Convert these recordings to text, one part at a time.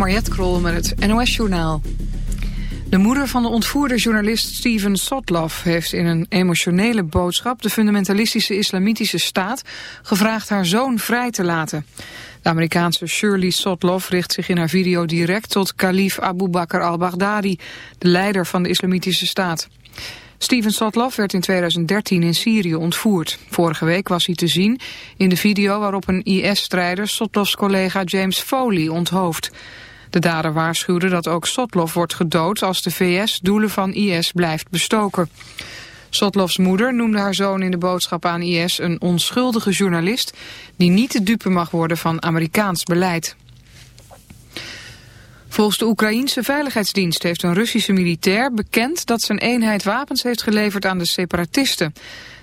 Mariette Krol met het NOS Journaal. De moeder van de ontvoerde journalist Steven Sotloff heeft in een emotionele boodschap de fundamentalistische islamitische staat gevraagd haar zoon vrij te laten. De Amerikaanse Shirley Sotloff richt zich in haar video direct tot kalif Abu Bakr al-Baghdadi, de leider van de islamitische staat. Steven Sotloff werd in 2013 in Syrië ontvoerd. Vorige week was hij te zien in de video waarop een IS-strijder Sotloffs collega James Foley onthoofd. De dader waarschuwde dat ook Sotloff wordt gedood als de VS doelen van IS blijft bestoken. Sotloffs moeder noemde haar zoon in de boodschap aan IS een onschuldige journalist die niet de dupe mag worden van Amerikaans beleid. Volgens de Oekraïense Veiligheidsdienst heeft een Russische militair bekend dat zijn eenheid wapens heeft geleverd aan de separatisten.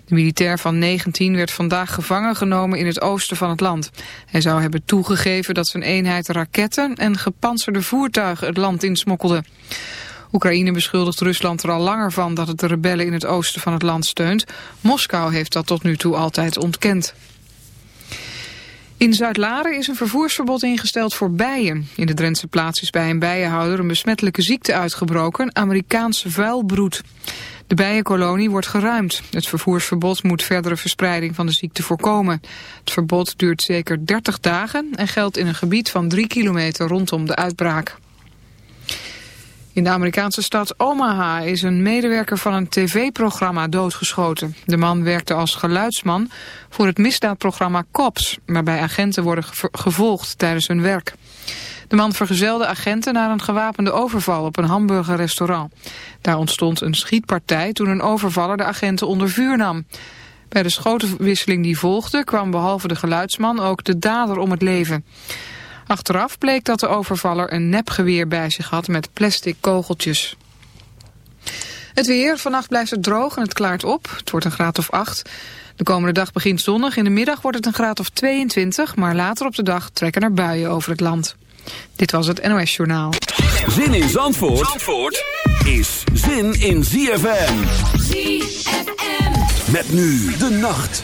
De militair van 19 werd vandaag gevangen genomen in het oosten van het land. Hij zou hebben toegegeven dat zijn eenheid raketten en gepantserde voertuigen het land insmokkelde. Oekraïne beschuldigt Rusland er al langer van dat het de rebellen in het oosten van het land steunt. Moskou heeft dat tot nu toe altijd ontkend. In Zuid-Laren is een vervoersverbod ingesteld voor bijen. In de Drentse plaats is bij een bijenhouder een besmettelijke ziekte uitgebroken, Amerikaanse vuilbroed. De bijenkolonie wordt geruimd. Het vervoersverbod moet verdere verspreiding van de ziekte voorkomen. Het verbod duurt zeker 30 dagen en geldt in een gebied van 3 kilometer rondom de uitbraak. In de Amerikaanse stad Omaha is een medewerker van een tv-programma doodgeschoten. De man werkte als geluidsman voor het misdaadprogramma COPS... waarbij agenten worden gevolgd tijdens hun werk. De man vergezelde agenten naar een gewapende overval op een hamburgerrestaurant. Daar ontstond een schietpartij toen een overvaller de agenten onder vuur nam. Bij de schotenwisseling die volgde kwam behalve de geluidsman ook de dader om het leven. Achteraf bleek dat de overvaller een nepgeweer bij zich had met plastic kogeltjes. Het weer, vannacht blijft het droog en het klaart op. Het wordt een graad of 8. De komende dag begint zonnig. In de middag wordt het een graad of 22, maar later op de dag trekken er buien over het land. Dit was het NOS Journaal. Zin in Zandvoort, Zandvoort is zin in ZFM. ZFM. Met nu de nacht.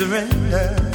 surrender.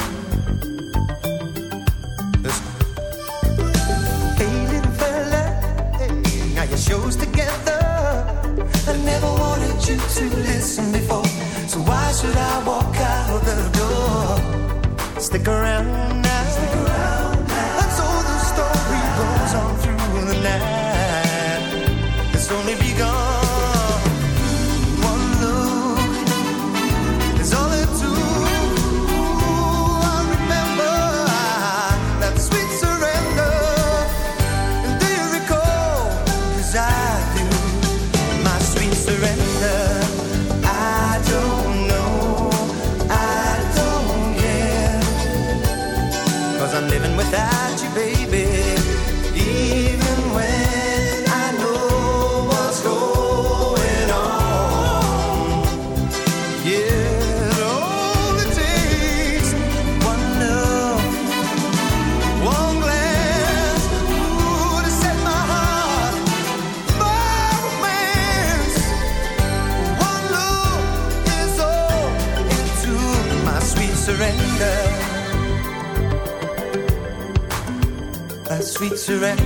Surrender.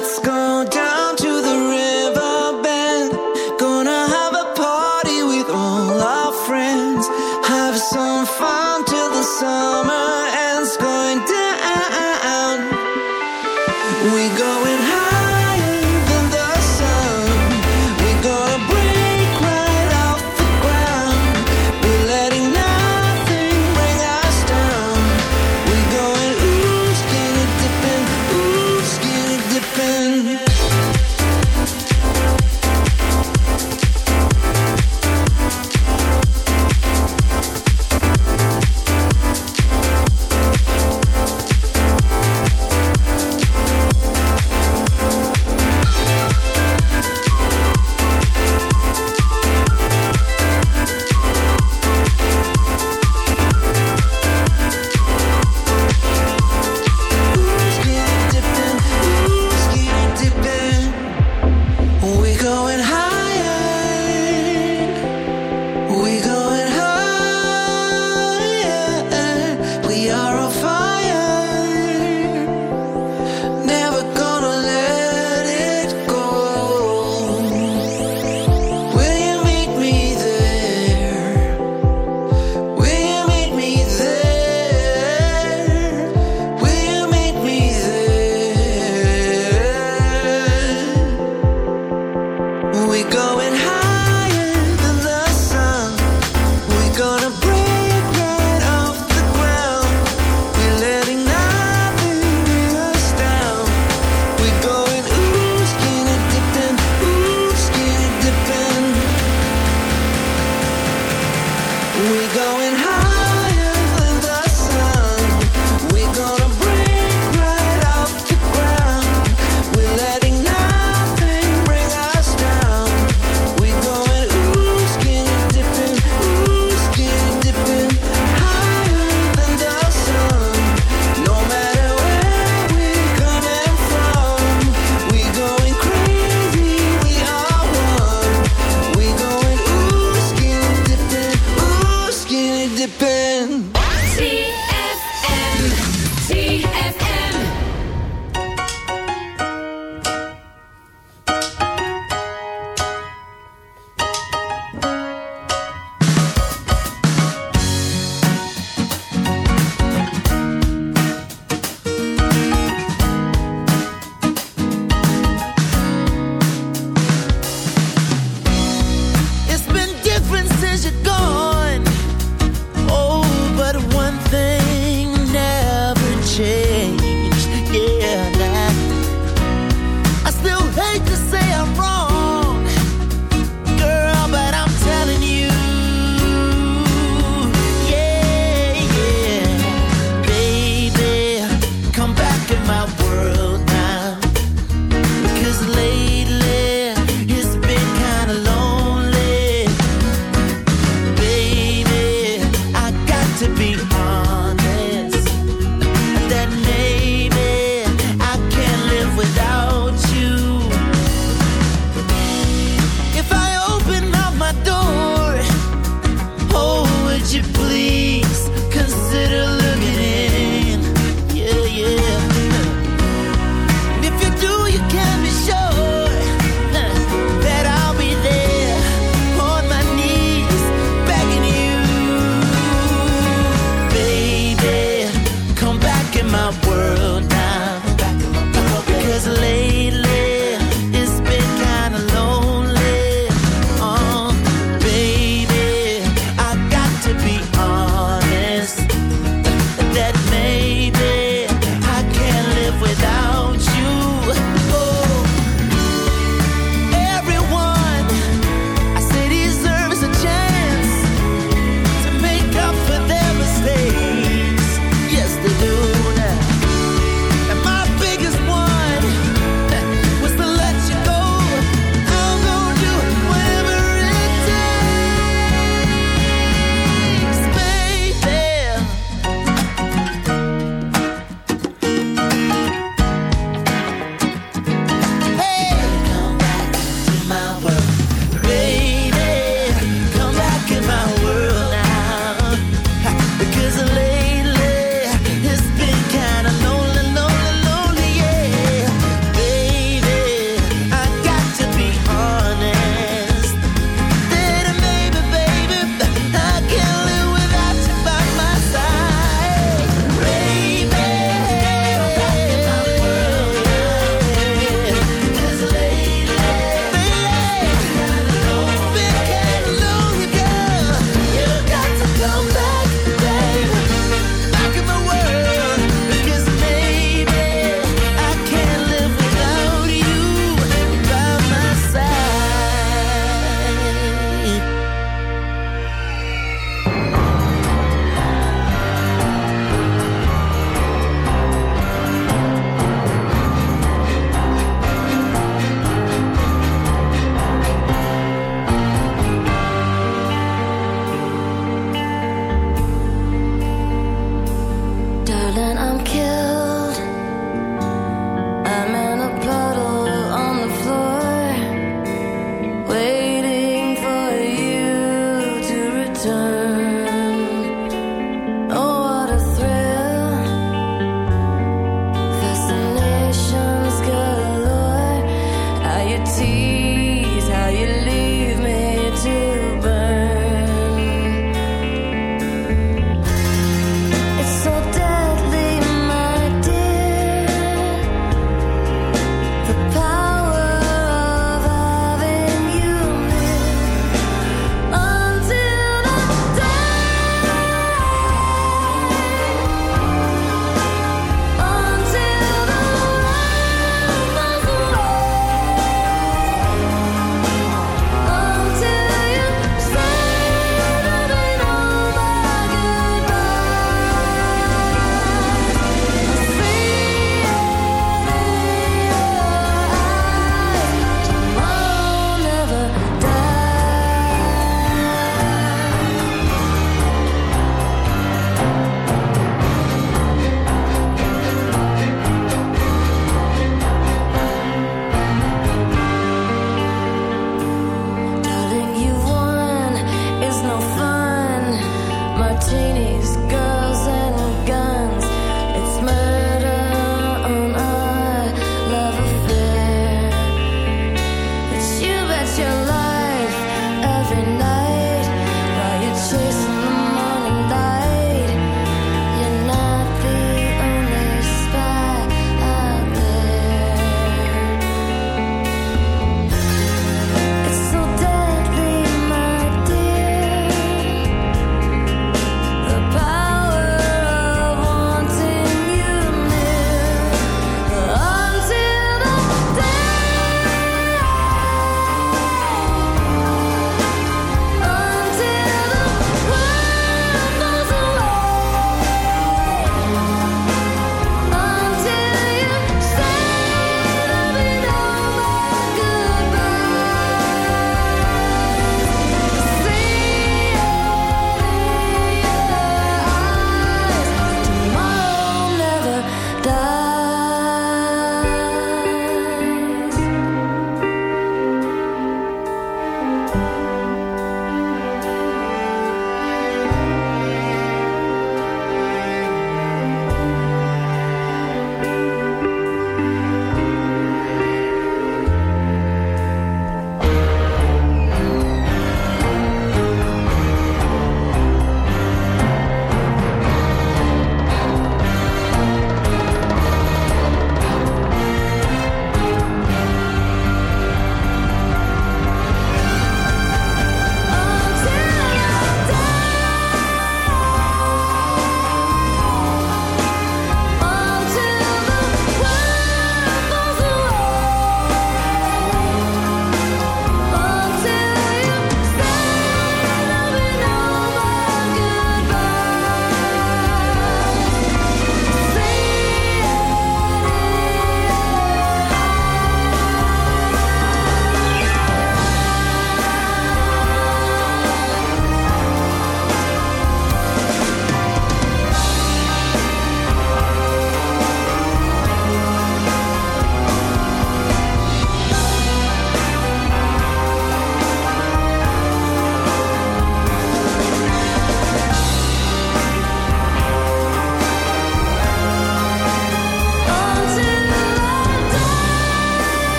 it's gone.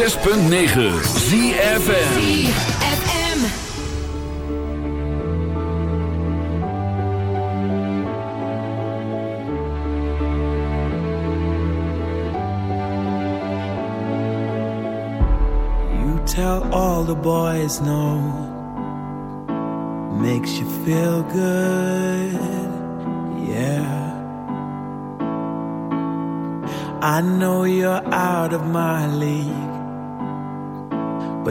106.9 ZFN Tell all the boys no. Makes you feel good. Yeah. I know you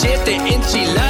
zitten de Chile.